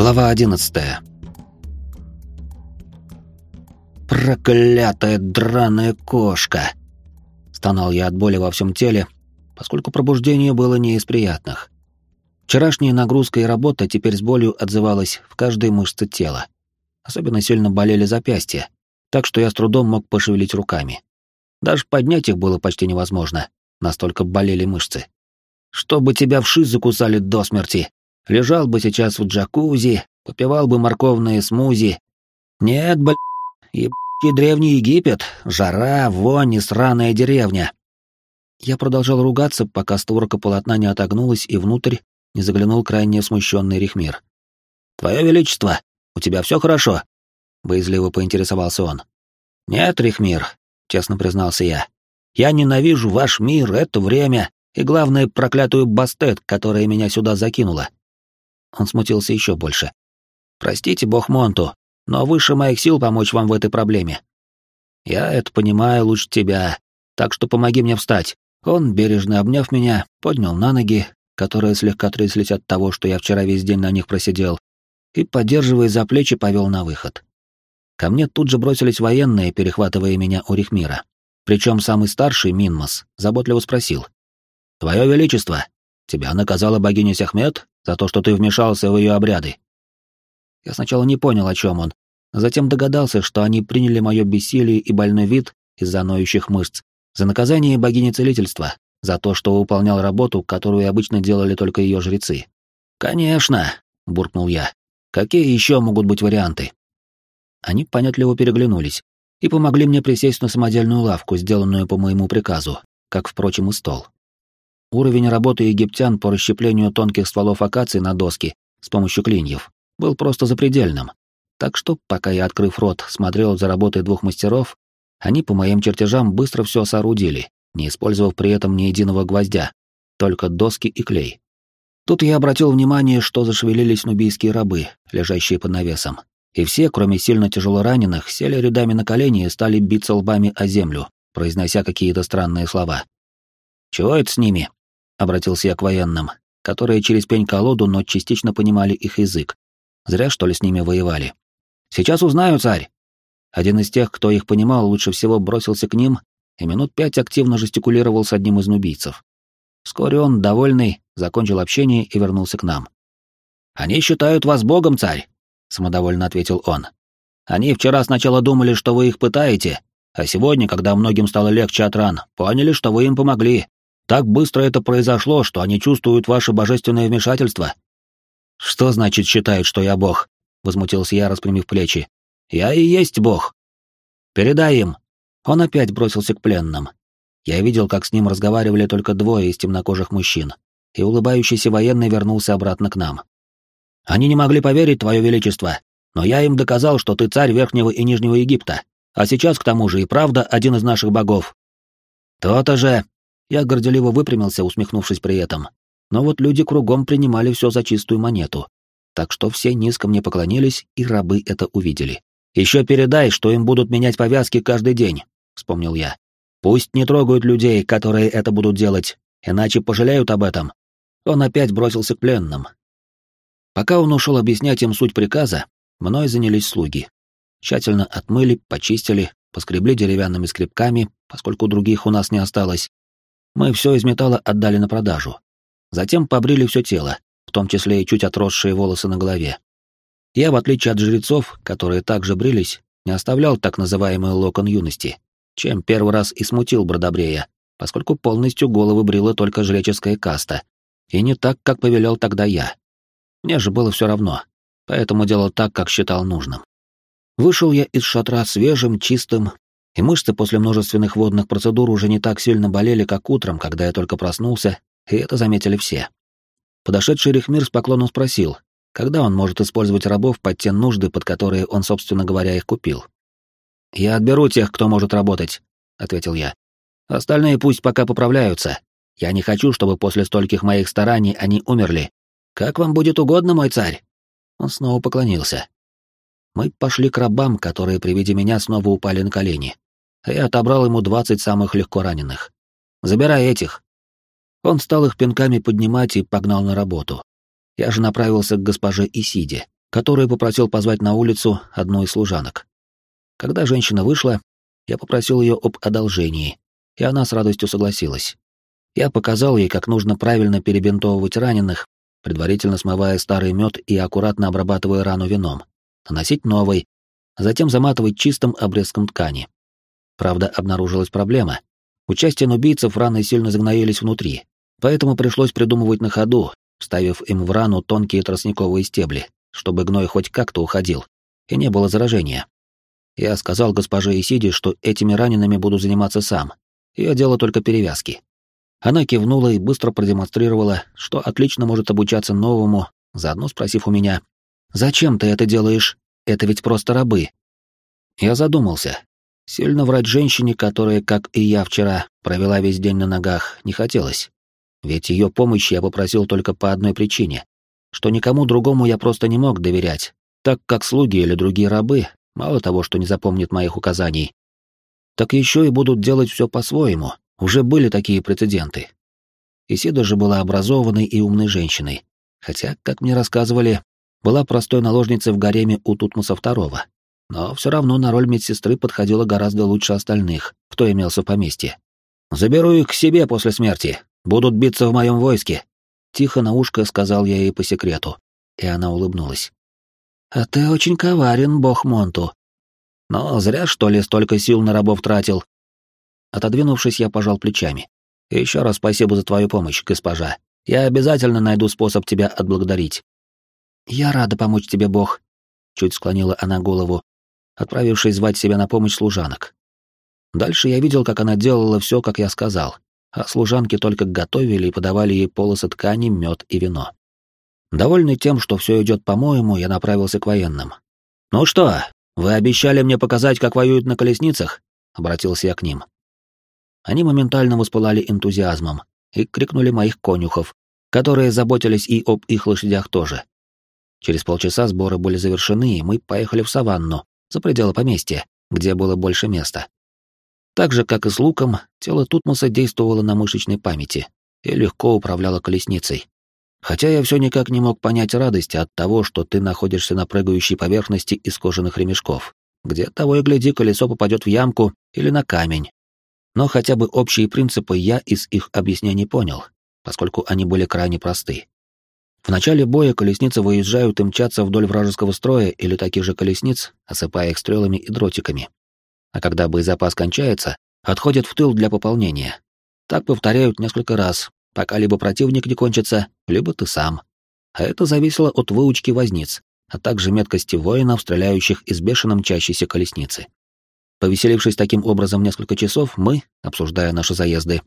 Глава одиннадцатая. «Проклятая драная кошка!» Стонал я от боли во всем теле, поскольку пробуждение было не из приятных. Вчерашняя нагрузка и работа теперь с болью отзывалась в каждой мышце тела. Особенно сильно болели запястья, так что я с трудом мог пошевелить руками. Даже поднять их было почти невозможно, настолько болели мышцы. «Чтобы тебя вши закусали до смерти!» Лежал бы сейчас в джакузи, попивал бы морковные смузи. Нет, блядь, ебучий древний Египет, жара, вонь и сраная деревня. Я продолжал ругаться, пока створка полотна не отогнулась и внутрь не заглянул крайне смущенный Рихмир. «Твое Величество, у тебя все хорошо?» — боязливо поинтересовался он. «Нет, Рихмир», — честно признался я. «Я ненавижу ваш мир, это время и, главное, проклятую Бастет, которая меня сюда закинула. Он смутился еще больше. «Простите, бог Монту, но выше моих сил помочь вам в этой проблеме. Я это понимаю лучше тебя, так что помоги мне встать». Он, бережно обняв меня, поднял на ноги, которые слегка тряслись от того, что я вчера весь день на них просидел, и, поддерживая за плечи, повел на выход. Ко мне тут же бросились военные, перехватывая меня у Рихмира. Причем самый старший, Минмас, заботливо спросил. «Твое Величество, тебя наказала богиня Сехмет за то, что ты вмешался в ее обряды. Я сначала не понял, о чем он, а затем догадался, что они приняли мое бессилие и больной вид из-за ноющих мышц за наказание богини целительства, за то, что выполнял работу, которую обычно делали только ее жрецы. «Конечно», — буркнул я. «Какие еще могут быть варианты?» Они понятливо переглянулись и помогли мне присесть на самодельную лавку, сделанную по моему приказу, как, впрочем, и стол. Уровень работы египтян по расщеплению тонких стволов акации на доски с помощью клиньев был просто запредельным. Так что, пока я, открыв рот, смотрел за работой двух мастеров, они по моим чертежам быстро все соорудили, не использовав при этом ни единого гвоздя, только доски и клей. Тут я обратил внимание, что зашевелились нубийские рабы, лежащие под навесом, и все, кроме сильно тяжело раненых, сели рядами на колени и стали биться лбами о землю, произнося какие-то странные слова. «Чего это с ними?» Обратился я к военным, которые через пень-колоду, но частично понимали их язык. Зря, что ли, с ними воевали. «Сейчас узнаю, царь!» Один из тех, кто их понимал, лучше всего бросился к ним и минут пять активно жестикулировал с одним из нубийцев. Вскоре он, довольный, закончил общение и вернулся к нам. «Они считают вас богом, царь!» — самодовольно ответил он. «Они вчера сначала думали, что вы их пытаете, а сегодня, когда многим стало легче от ран, поняли, что вы им помогли. Так быстро это произошло, что они чувствуют ваше божественное вмешательство. Что значит считают, что я бог? возмутился я, распрямив плечи. Я и есть бог. Передай им. Он опять бросился к пленным. Я видел, как с ним разговаривали только двое из темнокожих мужчин, и улыбающийся военный вернулся обратно к нам. Они не могли поверить, твое величество, но я им доказал, что ты царь Верхнего и Нижнего Египта, а сейчас, к тому же, и правда один из наших богов. То-то же, я горделиво выпрямился, усмехнувшись при этом. Но вот люди кругом принимали все за чистую монету. Так что все низко мне поклонились, и рабы это увидели. «Еще передай, что им будут менять повязки каждый день», — вспомнил я. «Пусть не трогают людей, которые это будут делать, иначе пожалеют об этом». Он опять бросился к пленным. Пока он ушел объяснять им суть приказа, мной занялись слуги. Тщательно отмыли, почистили, поскребли деревянными скребками, поскольку других у нас не осталось, мы все из металла отдали на продажу. Затем побрили все тело, в том числе и чуть отросшие волосы на голове. Я, в отличие от жрецов, которые также брились, не оставлял так называемый локон юности, чем первый раз и смутил Бродобрея, поскольку полностью головы брила только жреческая каста, и не так, как повелел тогда я. Мне же было все равно, поэтому делал так, как считал нужным. Вышел я из шатра свежим, чистым и мышцы после множественных водных процедур уже не так сильно болели, как утром, когда я только проснулся, и это заметили все. Подошедший Рихмир с поклоном спросил, когда он может использовать рабов под те нужды, под которые он, собственно говоря, их купил. «Я отберу тех, кто может работать», — ответил я. «Остальные пусть пока поправляются. Я не хочу, чтобы после стольких моих стараний они умерли. Как вам будет угодно, мой царь?» Он снова поклонился. Мы пошли к рабам, которые при виде меня снова упали на колени. Я отобрал ему двадцать самых легко раненых. «Забирай этих». Он стал их пинками поднимать и погнал на работу. Я же направился к госпоже Исиде, который попросил позвать на улицу одну из служанок. Когда женщина вышла, я попросил ее об одолжении, и она с радостью согласилась. Я показал ей, как нужно правильно перебинтовывать раненых, предварительно смывая старый мед и аккуратно обрабатывая рану вином, наносить новый, а затем заматывать чистым обрезком ткани. Правда, обнаружилась проблема. Участием убийцев раны сильно загноились внутри, поэтому пришлось придумывать на ходу, вставив им в рану тонкие тростниковые стебли, чтобы гной хоть как-то уходил, и не было заражения. Я сказал госпоже Исиде, что этими ранеными буду заниматься сам. Ее дело только перевязки. Она кивнула и быстро продемонстрировала, что отлично может обучаться новому, заодно спросив у меня, «Зачем ты это делаешь? Это ведь просто рабы». Я задумался. Сильно врать женщине, которая, как и я вчера, провела весь день на ногах, не хотелось. Ведь ее помощи я попросил только по одной причине, что никому другому я просто не мог доверять, так как слуги или другие рабы мало того, что не запомнят моих указаний, так еще и будут делать все по-своему, уже были такие прецеденты. Исида же была образованной и умной женщиной, хотя, как мне рассказывали, была простой наложницей в гареме у Тутмоса II, но все равно на роль медсестры подходила гораздо лучше остальных, кто имелся в поместье. «Заберу их к себе после смерти, будут биться в моем войске», — тихо на ушко сказал я ей по секрету, и она улыбнулась. «А ты очень коварен, бог Монту». «Но зря, что ли, столько сил на рабов тратил?» Отодвинувшись, я пожал плечами. еще раз спасибо за твою помощь, госпожа. Я обязательно найду способ тебя отблагодарить». «Я рада помочь тебе, бог», — чуть склонила она голову, отправившись звать себя на помощь служанок. Дальше я видел, как она делала все, как я сказал, а служанки только готовили и подавали ей полосы ткани, мед и вино. Довольный тем, что все идет по-моему, я направился к военным. «Ну что, вы обещали мне показать, как воюют на колесницах?» — обратился я к ним. Они моментально воспылали энтузиазмом и крикнули моих конюхов, которые заботились и об их лошадях тоже. Через полчаса сборы были завершены, и мы поехали в саванну, за пределы поместья, где было больше места. Так же, как и с луком, тело Тутмоса действовало на мышечной памяти и легко управляло колесницей. Хотя я все никак не мог понять радости от того, что ты находишься на прыгающей поверхности из кожаных ремешков, где того и гляди колесо попадет в ямку или на камень, но хотя бы общие принципы я из их объяснений понял, поскольку они были крайне просты. В начале боя колесницы выезжают и мчатся вдоль вражеского строя или таких же колесниц, осыпая их стрелами и дротиками. А когда боезапас кончается, отходят в тыл для пополнения. Так повторяют несколько раз, пока либо противник не кончится, либо ты сам. А это зависело от выучки возниц, а также меткости воинов, стреляющих из бешено мчащейся колесницы. Повеселившись таким образом несколько часов, мы, обсуждая наши заезды,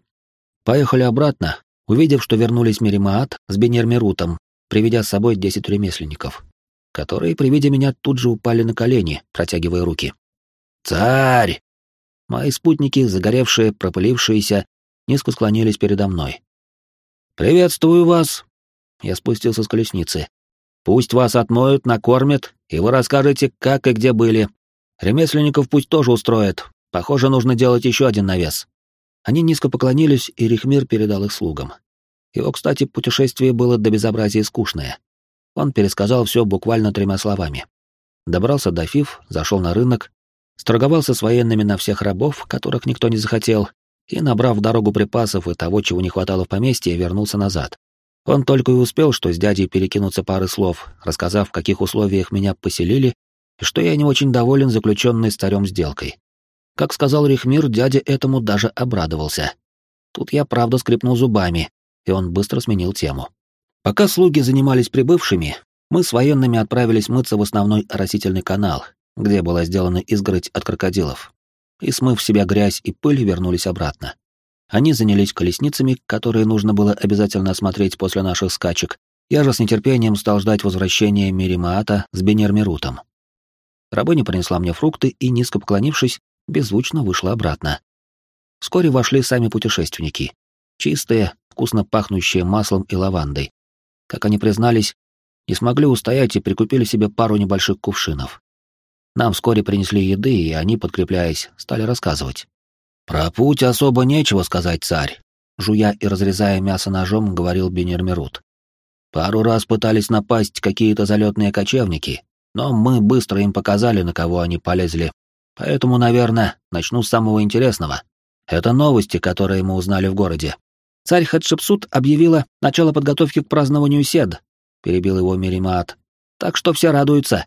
поехали обратно, увидев, что вернулись Миримаат с Бенермерутом, приведя с собой десять ремесленников, которые при виде меня тут же упали на колени, протягивая руки. «Царь!» Мои спутники, загоревшие, пропылившиеся, низко склонились передо мной. «Приветствую вас!» Я спустился с колесницы. «Пусть вас отмоют, накормят, и вы расскажете, как и где были, Ремесленников пусть тоже устроят. Похоже, нужно делать еще один навес. Они низко поклонились, и Рихмир передал их слугам. Его, кстати, путешествие было до безобразия скучное. Он пересказал все буквально тремя словами. Добрался до Фиф, зашел на рынок, сторговался с военными на всех рабов, которых никто не захотел, и, набрав дорогу припасов и того, чего не хватало в поместье, вернулся назад. Он только и успел, что с дядей перекинуться пары слов, рассказав, в каких условиях меня поселили и что я не очень доволен заключенной старем сделкой. Как сказал Рихмир, дядя этому даже обрадовался. Тут я правда скрипнул зубами, и он быстро сменил тему. Пока слуги занимались прибывшими, мы с военными отправились мыться в основной оросительный канал, где была сделана изгородь от крокодилов. И, смыв себя грязь и пыль, вернулись обратно. Они занялись колесницами, которые нужно было обязательно осмотреть после наших скачек. Я же с нетерпением стал ждать возвращения Миримаата с Бенермирутом. Рабыня принесла мне фрукты и, низко поклонившись, беззвучно вышла обратно. Вскоре вошли сами путешественники. Чистые, вкусно пахнущие маслом и лавандой. Как они признались, не смогли устоять и прикупили себе пару небольших кувшинов. Нам вскоре принесли еды, и они, подкрепляясь, стали рассказывать. «Про путь особо нечего сказать, царь», — жуя и разрезая мясо ножом, говорил Бенермерут. Пару раз пытались напасть какие-то залетные кочевники, но мы быстро им показали, на кого они полезли. Поэтому, наверное, начну с самого интересного. Это новости, которые мы узнали в городе. Царь Хатшепсут объявила начало подготовки к празднованию Сед, перебил его Миримаат. Так что все радуются.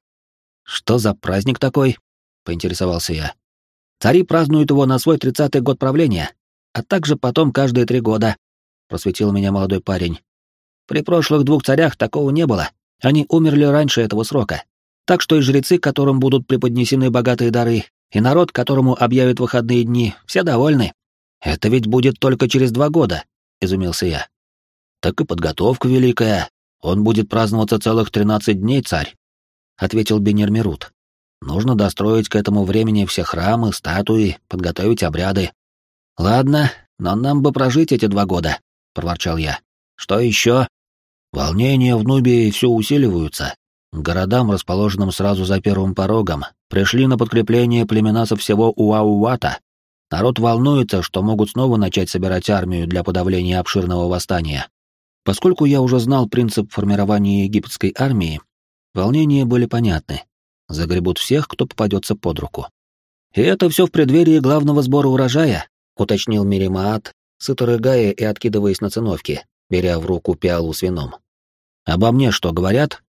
Что за праздник такой? поинтересовался я. Цари празднуют его на свой тридцатый год правления, а также потом каждые три года, просветил меня молодой парень. При прошлых двух царях такого не было. Они умерли раньше этого срока. Так что и жрецы, которым будут преподнесены богатые дары, и народ, которому объявят выходные дни, все довольны. Это ведь будет только через два года, изумился я. Так и подготовка великая. Он будет праздноваться целых тринадцать дней, царь, ответил Бенермирут. Нужно достроить к этому времени все храмы, статуи, подготовить обряды. Ладно, но нам бы прожить эти два года, проворчал я. Что еще? Волнения в Нубии все усиливаются. Городам, расположенным сразу за первым порогом, пришли на подкрепление племена со всего Уауата. Народ волнуется, что могут снова начать собирать армию для подавления обширного восстания. Поскольку я уже знал принцип формирования египетской армии, волнения были понятны. Загребут всех, кто попадется под руку. И это все в преддверии главного сбора урожая, уточнил Миримаат, сыто рыгая и откидываясь на циновки, беря в руку пиалу с вином. Обо мне что говорят?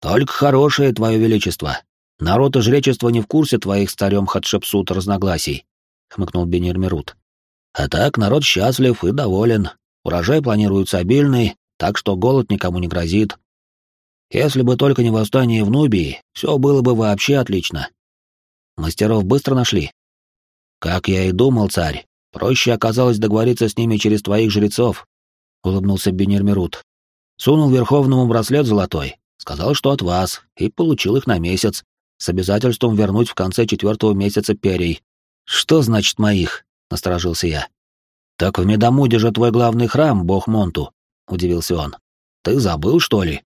Только хорошее, твое величество. Народ и жречество не в курсе твоих с царем Хатшепсут разногласий, хмыкнул Бенермирут. А так народ счастлив и доволен. Урожай планируется обильный, так что голод никому не грозит. Если бы только не восстание в Нубии, все было бы вообще отлично. Мастеров быстро нашли. Как я и думал, царь, проще оказалось договориться с ними через твоих жрецов, улыбнулся Бенермирут, Сунул Верховному браслет золотой, сказал, что от вас, и получил их на месяц, с обязательством вернуть в конце четвертого месяца перей. Что значит моих? насторожился я. Так в Медомуде же твой главный храм, бог Монту, удивился он. Ты забыл, что ли?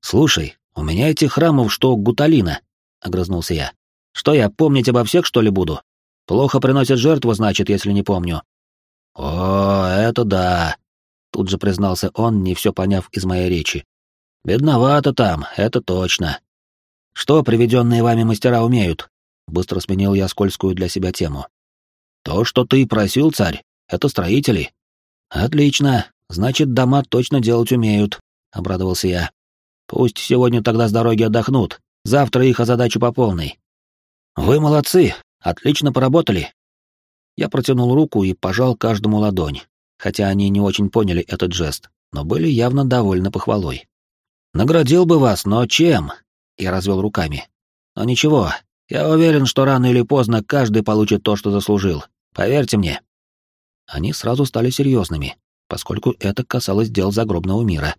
Слушай, у меня этих храмов что Гуталина, огрызнулся я. Что я помнить обо всех, что ли, буду? Плохо приносят жертву, значит, если не помню. О, это да, Тут же признался он, не все поняв из моей речи. «Бедновато там, это точно. Что приведенные вами мастера умеют?» Быстро сменил я скользкую для себя тему. «То, что ты просил, царь, это строители». «Отлично, значит, дома точно делать умеют», — обрадовался я. «Пусть сегодня тогда с дороги отдохнут, завтра их озадачу по полной». «Вы молодцы, отлично поработали». Я протянул руку и пожал каждому ладонь, хотя они не очень поняли этот жест, но были явно довольны похвалой. «Наградил бы вас, но чем?» — я развел руками. «Но ничего, я уверен, что рано или поздно каждый получит то, что заслужил. Поверьте мне». Они сразу стали серьезными, поскольку это касалось дел загробного мира.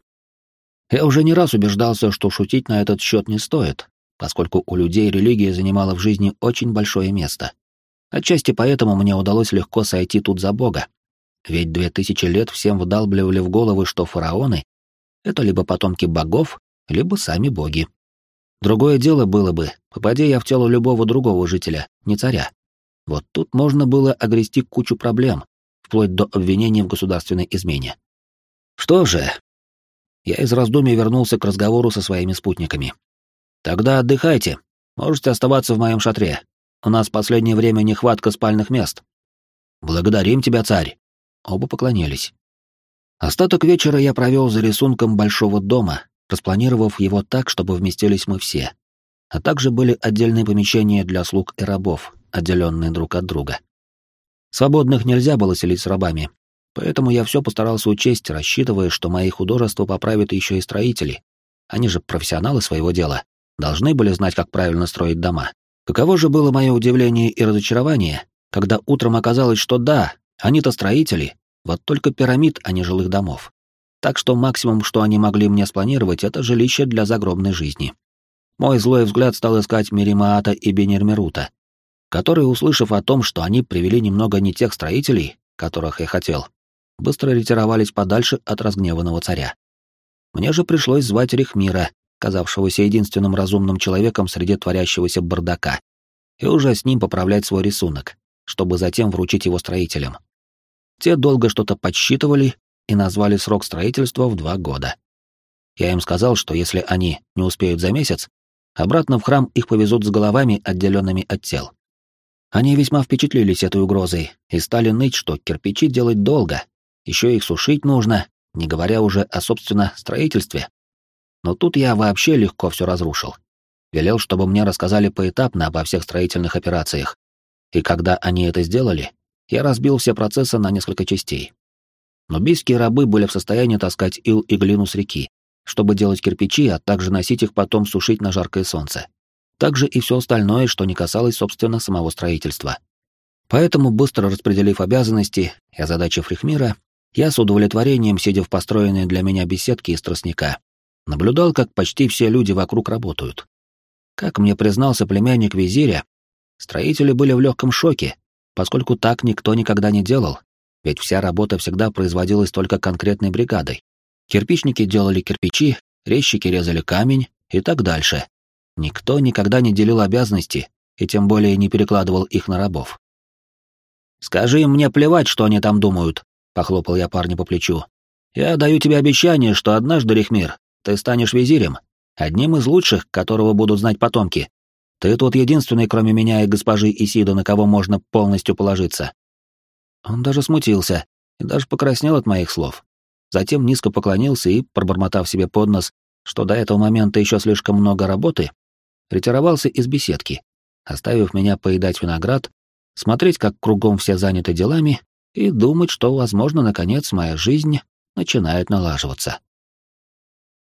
Я уже не раз убеждался, что шутить на этот счет не стоит, поскольку у людей религия занимала в жизни очень большое место. Отчасти поэтому мне удалось легко сойти тут за Бога, ведь две тысячи лет всем вдалбливали в головы, что фараоны — это либо потомки богов, либо сами боги. Другое дело было бы, попадя я в тело любого другого жителя, не царя. Вот тут можно было огрести кучу проблем, вплоть до обвинений в государственной измене. Что же? Я из раздумий вернулся к разговору со своими спутниками. Тогда отдыхайте, можете оставаться в моем шатре. У нас в последнее время нехватка спальных мест. Благодарим тебя, царь. Оба поклонились. Остаток вечера я провел за рисунком большого дома, распланировав его так, чтобы вместились мы все. А также были отдельные помещения для слуг и рабов, отделенные друг от друга. Свободных нельзя было селить с рабами, поэтому я все постарался учесть, рассчитывая, что мои художества поправят еще и строители. Они же профессионалы своего дела, должны были знать, как правильно строить дома. Каково же было мое удивление и разочарование, когда утром оказалось, что да, они-то строители, вот только пирамид, а не жилых домов. Так что максимум, что они могли мне спланировать, это жилище для загробной жизни. Мой злой взгляд стал искать Миримаата и Бенермерута, которые, услышав о том, что они привели немного не тех строителей, которых я хотел, быстро ретировались подальше от разгневанного царя. Мне же пришлось звать Рихмира, казавшегося единственным разумным человеком среди творящегося бардака, и уже с ним поправлять свой рисунок, чтобы затем вручить его строителям. Те долго что-то подсчитывали и назвали срок строительства в два года. Я им сказал, что если они не успеют за месяц, обратно в храм их повезут с головами, отделенными от тел. Они весьма впечатлились этой угрозой и стали ныть, что кирпичи делать долго, еще их сушить нужно, не говоря уже о, собственно, строительстве. Но тут я вообще легко все разрушил. Велел, чтобы мне рассказали поэтапно обо всех строительных операциях. И когда они это сделали, я разбил все процессы на несколько частей. Но бийские рабы были в состоянии таскать ил и глину с реки, чтобы делать кирпичи, а также носить их потом сушить на жаркое солнце. Также и все остальное, что не касалось, собственно, самого строительства. Поэтому, быстро распределив обязанности и озадачив Рихмира, я с удовлетворением, сидя в построенной для меня беседке из тростника, наблюдал, как почти все люди вокруг работают. Как мне признался племянник визиря, строители были в легком шоке, поскольку так никто никогда не делал, ведь вся работа всегда производилась только конкретной бригадой. Кирпичники делали кирпичи, резчики резали камень и так дальше. Никто никогда не делил обязанности и тем более не перекладывал их на рабов. «Скажи им мне плевать, что они там думают», — похлопал я парня по плечу. «Я даю тебе обещание, что однажды, Рихмир, ты станешь визирем, одним из лучших, которого будут знать потомки. Ты тут единственный, кроме меня и госпожи Исида, на кого можно полностью положиться». Он даже смутился и даже покраснел от моих слов. Затем низко поклонился и, пробормотав себе под нос, что до этого момента еще слишком много работы, ретировался из беседки, оставив меня поедать виноград, смотреть, как кругом все заняты делами, и думать, что, возможно, наконец моя жизнь начинает налаживаться.